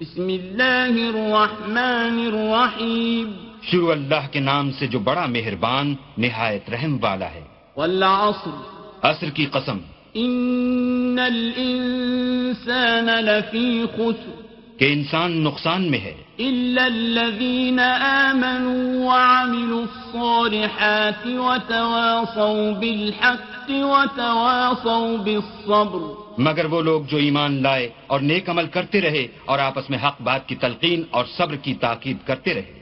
بسم اللہ الرحمن الرحیم۔ شروع اللہ کے نام سے جو بڑا مہربان نہایت رحم والا ہے۔ والعصر۔ عصر کی قسم۔ ان الانسان لفی خسر۔ کہ انسان نقصان میں ہے۔ إلا الذين آمنوا وعملوا الصالحات وتواصوا بالحق وتواصوا بالصبر. مگر وہ لوگ جو ایمان لائے اور نیک عمل کرتے رہے اور آپس میں حق بات کی تلقین اور صبر کی تاکید کرتے رہے۔